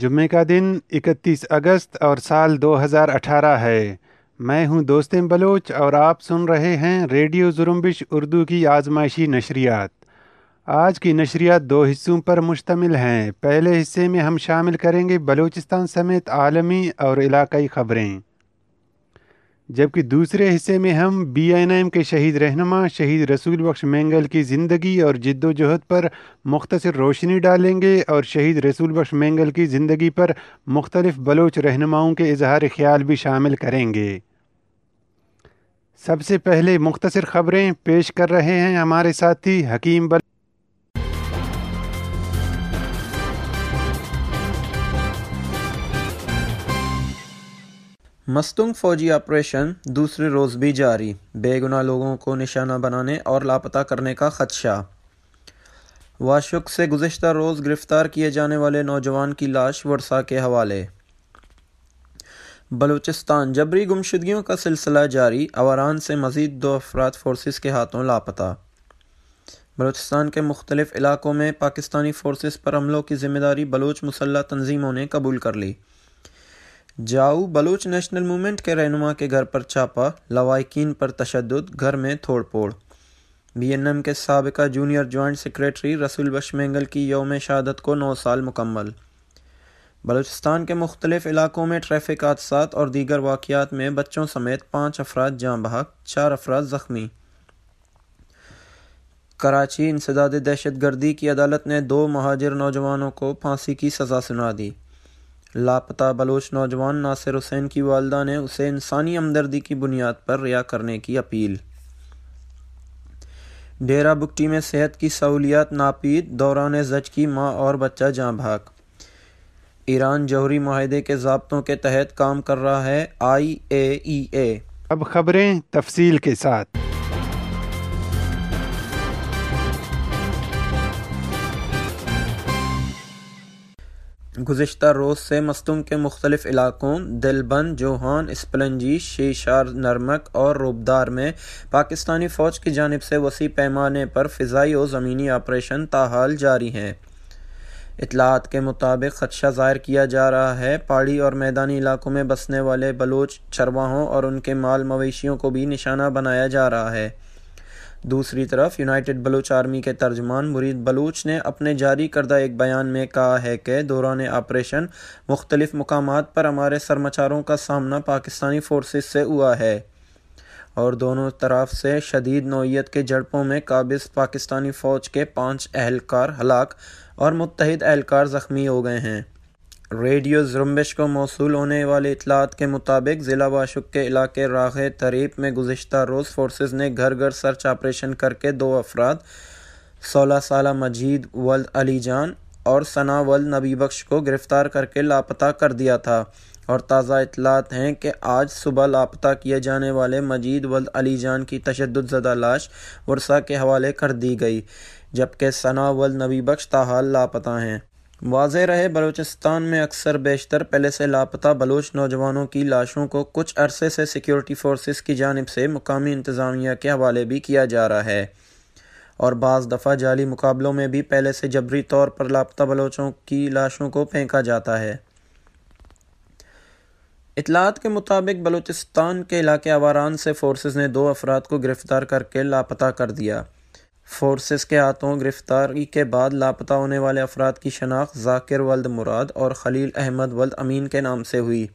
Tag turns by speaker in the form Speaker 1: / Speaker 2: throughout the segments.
Speaker 1: جمعے کا دن اکتیس اگست اور سال دو ہزار اٹھارہ ہے۔ میں ہوں دوستم بلوچ اور آپ سن رہے ہیں ریڈیو زرمبش اردو کی آزمائشی نشریات۔ آج کی نشریات دو حصوں پر مشتمل ہیں۔ پہلے حصے میں ہم شامل کریں گے بلوچستان سمیت عالمی اور علاقائی خبریں۔ جبکہ دوسرے حصے میں ہم بی این ایم کے شہید رہنما، شہید رسول بخش مینگل کی زندگی اور جد و جہد پر مختصر روشنی ڈالیں گے اور شہید رسول بخش مینگل کی زندگی پر مختلف بلوچ رہنماؤں کے اظہار خیال بھی شامل کریں گے۔ سب سے پہلے مختصر خبریں پیش کر رہے ہیں ہمارے ساتھی حکیم بل
Speaker 2: مستنگ فوجی آپریشن دوسرے روز بھی جاری۔ بے گناہ لوگوں کو نشانہ بنانے اور لاپتہ کرنے کا خدشہ۔ واشک سے گزشتہ روز گرفتار کیے جانے والے نوجوان کی لاش ورثہ کے حوالے۔ بلوچستان، جبری گمشدگیوں کا سلسلہ جاری۔ اواران سے مزید دو افراد فورسز کے ہاتھوں لاپتہ۔ بلوچستان کے مختلف علاقوں میں پاکستانی فورسز پر حملوں کی ذمہ داری بلوچ مسلح تنظیموں نے قبول کر لی۔ جاؤ بلوچ نیشنل موومنٹ کے رہنما کے گھر پر چھاپا لوائقین پر تشدد، گھر میں تھوڑ پھوڑ۔ بی این ایم کے سابقہ جونیئر جوائنٹ سیکریٹری رسول بش مینگل کی یوم شہادت کو نو سال مکمل۔ بلوچستان کے مختلف علاقوں میں ٹریفک حادثات اور دیگر واقعات میں بچوں سمیت پانچ افراد جاں بحق چار افراد زخمی۔ کراچی انسداد دہشت گردی کی عدالت نے دو مہاجر نوجوانوں کو پھانسی کی سزا سنا دی۔ لاپتہ بلوچ نوجوان ناصر حسین کی والدہ نے اسے انسانی ہمدردی کی بنیاد پر ریا کرنے کی اپیل۔ ڈیرہ بکٹی میں صحت کی سہولیات ناپید، دوران زچ کی ماں اور بچہ جاں بھاگ۔ ایران جوہری معاہدے کے ضابطوں کے تحت کام کر رہا ہے آئی اے ای اے۔
Speaker 1: اب خبریں تفصیل کے ساتھ۔
Speaker 2: گزشتہ روز سے مستنگ کے مختلف علاقوں، دلبند، جوہان، اسپلنجی، شیشار، نرمک اور روبدار میں پاکستانی فوج کی جانب سے وسیع پیمانے پر فضائی و زمینی آپریشن تاحال جاری ہیں۔ اطلاعات کے مطابق خدشہ ظاہر کیا جا رہا ہے۔ پہاڑی اور میدانی علاقوں میں بسنے والے بلوچ، چرواہوں اور ان کے مال مویشیوں کو بھی نشانہ بنایا جا رہا ہے۔ دوسری طرف یونائٹڈ بلوچ آرمی کے ترجمان مرید بلوچ نے اپنے جاری کردہ ایک بیان میں کہا ہے کہ دوران آپریشن مختلف مقامات پر ہمارے سرمچاروں کا سامنا پاکستانی فورسز سے ہوا ہے۔ اور دونوں طرف سے شدید نوعیت کے جڑپوں میں قابض پاکستانی فوج کے پانچ اہلکار ہلاک اور متحد اہلکار زخمی ہو گئے ہیں۔ ریڈیو زرمبش کو موصول ہونے والی اطلاعات کے مطابق ضلع واشک کے علاقے راغ تریپ میں گزشتہ روز فورسز نے گھر گھر سرچ آپریشن کر کے دو افراد، سولہ سالہ مجید ولد علی جان اور ثنا ولد نبی بخش کو گرفتار کر کے لاپتہ کر دیا تھا۔ اور تازہ اطلاعات ہیں کہ آج صبح لاپتہ کیے جانے والے مجید ولد علی جان کی تشدد زدہ لاش ورثہ کے حوالے کر دی گئی، جبکہ ثنا ولد نبی بخش تاحال لاپتہ ہیں۔ واضح رہے، بلوچستان میں اکثر بیشتر پہلے سے لاپتہ بلوچ نوجوانوں کی لاشوں کو کچھ عرصے سے سیکیورٹی فورسز کی جانب سے مقامی انتظامیہ کے حوالے بھی کیا جا رہا ہے۔ اور بعض دفعہ جعلی مقابلوں میں بھی پہلے سے جبری طور پر لاپتہ بلوچوں کی لاشوں کو پھینکا جاتا ہے۔ اطلاعات کے مطابق، بلوچستان کے علاقے آواران سے فورسز نے دو افراد کو گرفتار کر کے لاپتہ کر دیا۔ فورسز کے ہاتھوں گرفتاری کے بعد لاپتہ ہونے والے افراد کی شناخت ذاکر ولد مراد اور خلیل احمد ولد امین کے نام سے ہوئی،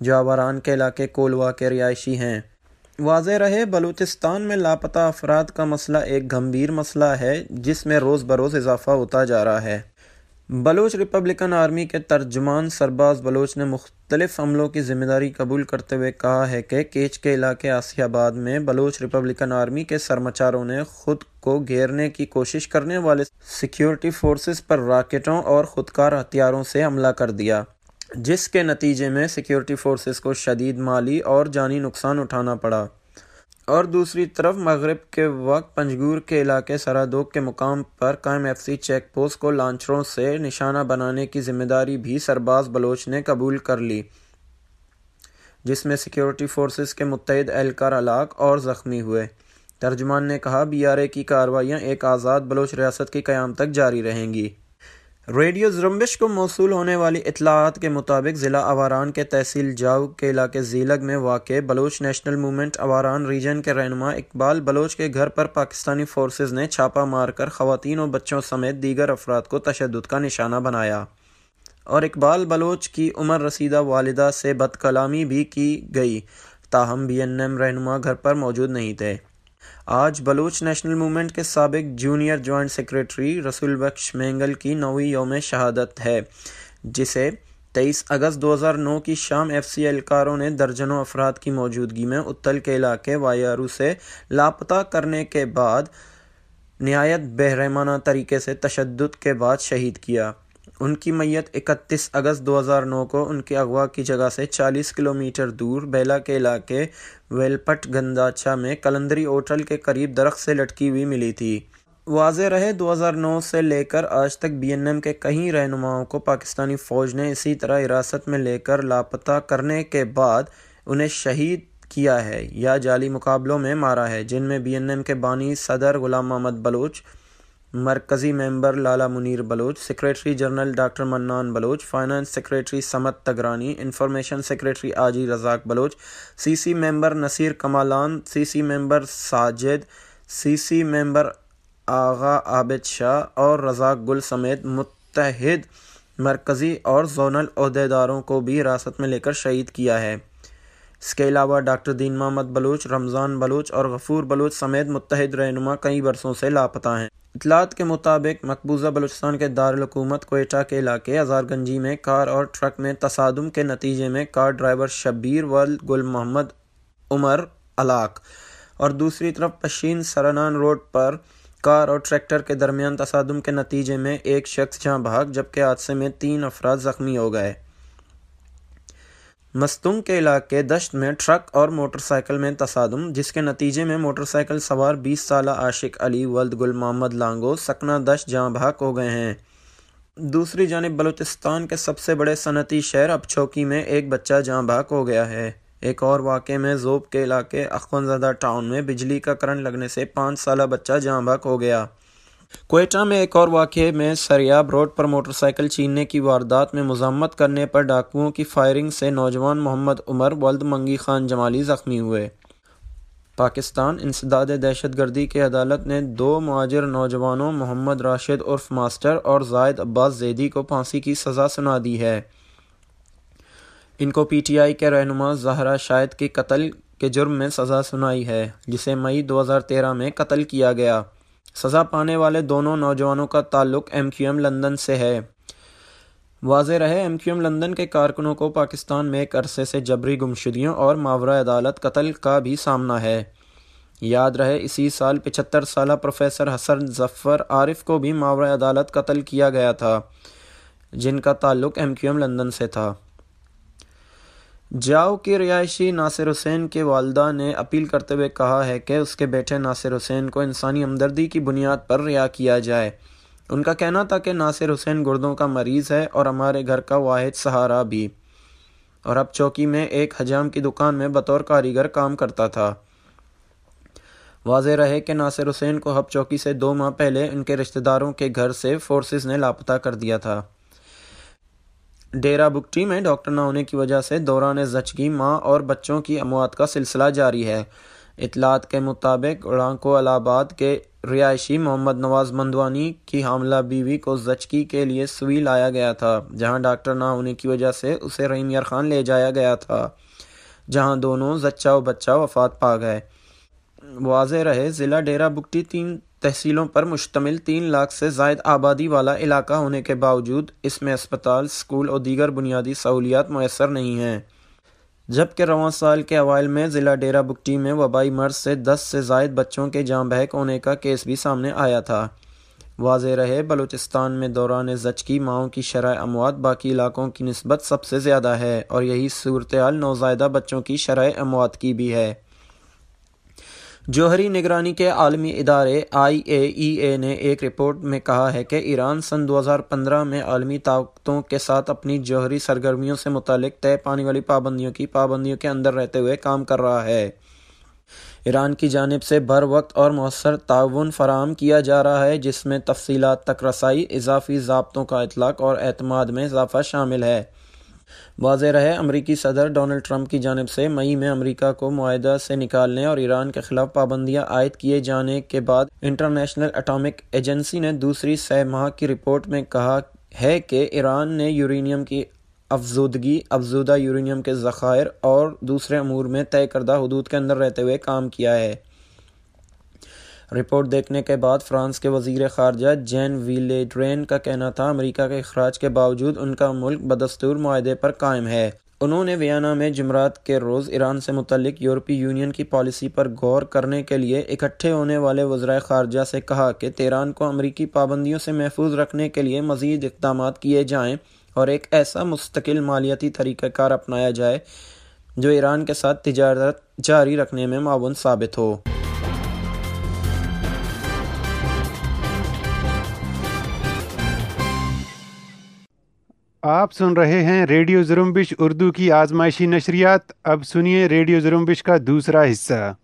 Speaker 2: جو آوران کے علاقے کولوا کے رہائشی ہیں۔ واضح رہے، بلوچستان میں لاپتہ افراد کا مسئلہ ایک گھمبیر مسئلہ ہے، جس میں روز بروز اضافہ ہوتا جا رہا ہے۔ بلوچ ریپبلکن آرمی کے ترجمان سرباز بلوچ نے مختلف حملوں کی ذمہ داری قبول کرتے ہوئے کہا ہے کہ کیچ کے علاقے آسیہ آباد میں بلوچ ریپبلکن آرمی کے سرمچاروں نے خود کو گھیرنے کی کوشش کرنے والے سیکیورٹی فورسز پر راکٹوں اور خودکار ہتھیاروں سے حملہ کر دیا، جس کے نتیجے میں سیکیورٹی فورسز کو شدید مالی اور جانی نقصان اٹھانا پڑا۔ اور دوسری طرف مغرب کے وقت پنجگور کے علاقے سرادوگ کے مقام پر قائم ایف سی چیک پوسٹ کو لانچروں سے نشانہ بنانے کی ذمہ داری بھی سرباز بلوچ نے قبول کر لی، جس میں سیکیورٹی فورسز کے متحد اہلکار ہلاک اور زخمی ہوئے۔ ترجمان نے کہا بی آر اے کی کارروائیاں ایک آزاد بلوچ ریاست کے قیام تک جاری رہیں گی۔ ریڈیو زرمبش کو موصول ہونے والی اطلاعات کے مطابق ضلع اواران کے تحصیل جاؤ کے علاقے زیلگ میں واقع Baloch national movement Awaran region کے رہنما اقبال بلوچ کے گھر پر پاکستانی فورسز نے چھاپہ مار کر خواتین و بچوں سمیت دیگر افراد کو تشدد کا نشانہ بنایا۔ اور اقبال بلوچ کی عمر رسیدہ والدہ سے بد کلامی بھی کی گئی۔ تاہم بی این ایم رہنما گھر پر موجود نہیں تھے۔ آج بلوچ نیشنل موومنٹ کے سابق جونیئر جوائنٹ سیکریٹری رسول بخش مینگل کی نویں یوم شہادت ہے، جسے تیئیس اگست دو ہزار نو کی شام ایف سی اہلکاروں نے درجنوں افراد کی موجودگی میں اتل کے علاقے وایارو سے لاپتہ کرنے کے بعد نہایت بہرحمانہ طریقے سے تشدد کے بعد شہید کیا۔ ان کی میت اکتیس اگست دو ہزار نو کو ان کے اغوا کی جگہ سے چالیس کلومیٹر دور بیلا کے علاقے ویلپٹ گنداچا میں کلندری اوٹل کے قریب درخت سے لٹکی ہوئی ملی تھی۔ واضح رہے دو ہزار نو سے لے کر آج تک بی این ایم کے کئی رہنماؤں کو پاکستانی فوج نے اسی طرح حراست میں لے کر لاپتہ کرنے کے بعد انہیں شہید کیا ہے یا جعلی مقابلوں میں مارا ہے، جن میں بی این ایم کے بانی صدر غلام محمد بلوچ مرکزی member Lala Munir Baloch, secretary general doctor Manan Baloch, finance secretary Samat Tagrani, information secretary Aji Razzaq Baloch, C C member Naseer Kamalan, C C member Sajid, C C member Agha Abid Shah اور رزاق گل سمیت متحد مرکزی اور zonal عہدیداروں کو بھی حراست میں لے کر شہید کیا ہے۔ اس کے علاوہ ڈاکٹر دین محمد بلوچ، رمضان بلوچ اور غفور بلوچ سمیت متحد رہنما کئی برسوں سے لاپتہ ہیں۔ اطلاعات کے مطابق مقبوضہ بلوچستان کے دارالحکومت کوئٹہ کے علاقے ہزار گنجی میں کار اور ٹرک میں تصادم کے نتیجے میں کار ڈرائیور شبیر ولد گل محمد عمر علاق اور دوسری طرف پشین سرنان روڈ پر کار اور ٹریکٹر کے درمیان تصادم کے نتیجے میں ایک شخص جہاں بھاگ جبکہ حادثے میں تین افراد زخمی ہو گئے۔ مستنگ کے علاقے دشت میں ٹرک اور موٹر سائیکل میں تصادم، جس کے نتیجے میں موٹر سائیکل سوار بیس سالہ عاشق علی ولد گل محمد لانگو سکنا دشت جہاں بھاک ہو گئے ہیں۔ دوسری جانب بلوچستان کے سب سے بڑے صنعتی شہر اپچوکی میں ایک بچہ جہاں بھاک ہو گیا ہے۔ ایک اور واقعے میں زوب کے علاقے اخوانزادہ ٹاؤن میں بجلی کا کرنٹ لگنے سے پانچ سالہ بچہ جہاں بھاک ہو گیا۔ کوئٹہ میں ایک اور واقعے میں سریاب روڈ پر موٹر سائیکل چھیننے کی واردات میں مزاحمت کرنے پر ڈاکوؤں کی فائرنگ سے نوجوان محمد عمر ولد منگی خان جمالی زخمی ہوئے۔ پاکستان انسداد دہشت گردی کی عدالت نے دو مہاجر نوجوانوں محمد راشد عرف ماسٹر اور زائد عباس زیدی کو پھانسی کی سزا سنا دی ہے۔ ان کو پی ٹی آئی کے رہنما زہرا شاہد کے قتل کے جرم میں سزا سنائی ہے، جسے مئی دو ہزار تیرہ میں قتل کیا گیا۔ سزا پانے والے دونوں نوجوانوں کا تعلق ایم کیو ایم لندن سے ہے۔ واضح رہے، ایم کیو ایم لندن کے کارکنوں کو پاکستان میں ایک عرصے سے جبری گمشدگیوں اور ماورہ عدالت قتل کا بھی سامنا ہے۔ یاد رہے، اسی سال پچہتر سالہ پروفیسر حسن ظفر عارف کو بھی ماورہ عدالت قتل کیا گیا تھا، جن کا تعلق ایم کیو ایم لندن سے تھا۔ جاؤ کی رہائشی ناصر حسین کے والدہ نے اپیل کرتے ہوئے کہا ہے کہ اس کے بیٹے ناصر حسین کو انسانی ہمدردی کی بنیاد پر رہا کیا جائے۔ ان کا کہنا تھا کہ ناصر حسین گردوں کا مریض ہے اور ہمارے گھر کا واحد سہارا بھی۔ اور اب چوکی میں ایک حجام کی دکان میں بطور کاریگر کام کرتا تھا۔ واضح رہے کہ ناصر حسین کو ہب چوکی سے دو ماہ پہلے ان کے رشتہ داروں کے گھر سے فورسز نے لاپتہ کر دیا تھا۔ ڈیرا بکٹی میں ڈاکٹر نہ ہونے کی وجہ سے دوران زچگی ماں اور بچوں کی اموات کا سلسلہ جاری ہے۔ اطلاعات کے مطابق اڑانکو الہ آباد کے رہائشی محمد نواز مندوانی کی حاملہ بیوی کو زچگی کے لیے سوئی لایا گیا تھا، جہاں ڈاکٹر نہ ہونے کی وجہ سے اسے رحیم یار خان لے جایا گیا تھا، جہاں دونوں زچہ و بچہ وفات پا گئے۔ واضح رہے، ضلع ڈیرا بکٹی تین تحصیلوں پر مشتمل تین لاکھ سے زائد آبادی والا علاقہ ہونے کے باوجود اس میں اسپتال اسکول اور دیگر بنیادی سہولیات میسر نہیں ہیں۔ جبکہ رواں سال کے اوائل میں ضلع ڈیرا بکٹی میں وبائی مرض سے دس سے زائد بچوں کے جاں بحق ہونے کا کیس بھی سامنے آیا تھا۔ واضح رہے، بلوچستان میں دوران زچکی ماؤں کی شرح اموات باقی علاقوں کی نسبت سب سے زیادہ ہے اور یہی صورتحال نوزائیدہ بچوں کی شرح اموات کی بھی ہے۔ جوہری نگرانی کے عالمی ادارے آئی اے ای اے نے ایک رپورٹ میں کہا ہے کہ ایران سن دو ہزار پندرہ میں عالمی طاقتوں کے ساتھ اپنی جوہری سرگرمیوں سے متعلق طے پانے والی پابندیوں کی پابندیوں کے اندر رہتے ہوئے کام کر رہا ہے۔ ایران کی جانب سے بر وقت اور مؤثر تعاون فراہم کیا جا رہا ہے، جس میں تفصیلات تک رسائی، اضافی ضابطوں کا اطلاق اور اعتماد میں اضافہ شامل ہے۔ واضح رہے، امریکی صدر ڈونلڈ ٹرمپ کی جانب سے مئی میں امریکہ کو معاہدہ سے نکالنے اور ایران کے خلاف پابندیاں عائد کیے جانے کے بعد انٹرنیشنل اٹامک ایجنسی نے دوسری سہ ماہ کی رپورٹ میں کہا ہے کہ ایران نے یورینیم کی افزودگی، افزودہ یورینیم کے ذخائر اور دوسرے امور میں طے کردہ حدود کے اندر رہتے ہوئے کام کیا ہے۔ رپورٹ دیکھنے کے بعد فرانس کے وزیر خارجہ جین ویلیڈرین کا کہنا تھا، امریکہ کے اخراج کے باوجود ان کا ملک بدستور معاہدے پر قائم ہے۔ انہوں نے ویانا میں جمعرات کے روز ایران سے متعلق یورپی یونین کی پالیسی پر غور کرنے کے لیے اکٹھے ہونے والے وزرائے خارجہ سے کہا کہ تیران کو امریکی پابندیوں سے محفوظ رکھنے کے لیے مزید اقدامات کیے جائیں اور ایک ایسا مستقل مالیاتی طریقہ کار اپنایا جائے جو ایران کے ساتھ تجارت جاری رکھنے میں معاون ثابت ہو۔
Speaker 1: آپ سن رہے ہیں ریڈیو زرمبش اردو کی آزمائشی نشریات۔ اب سنیے ریڈیو زرمبش کا دوسرا حصہ۔